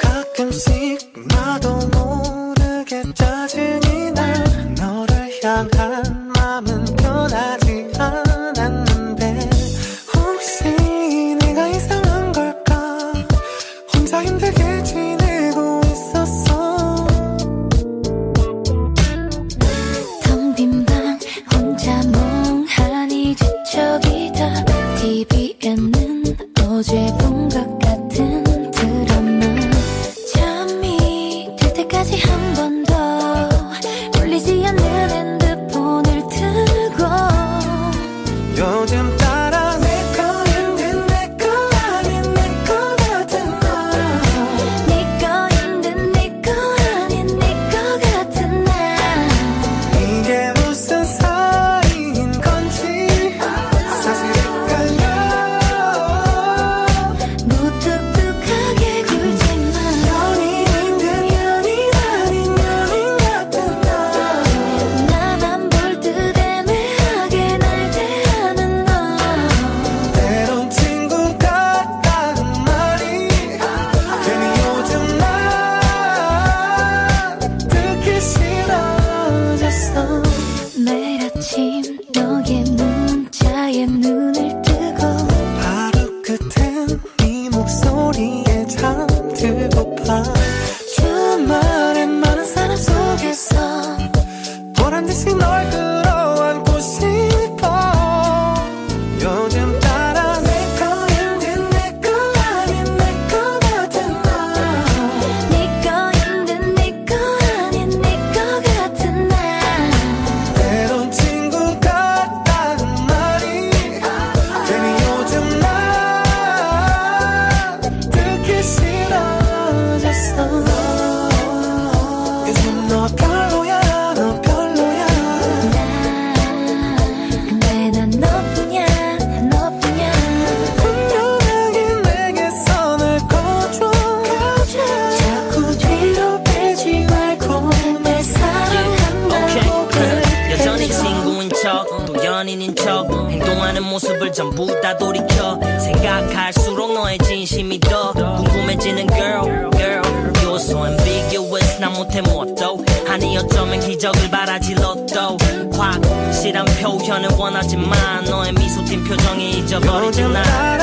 가끔씩 나도 모르게 짜증이 나 너를 향한 마음은 변하지 않았는데 혹시 네가 이상한 걸까? 혼자 힘들게 지내고 있었어. 텅 빈 방 혼자 멍하니 지쳐 기다. TV에는 어제 본 것 같은 사는 모습을 전부 다 돌이켜 생각할수록 너의 진심이 더 궁금해지는 girl girl. You're so ambiguous 난 못해 뭐 무엇도 아니 어쩌면 기적을 바라지 로또 확실한 표현을 원하지만 너의 미소 띈 표정이 잊어버리지 나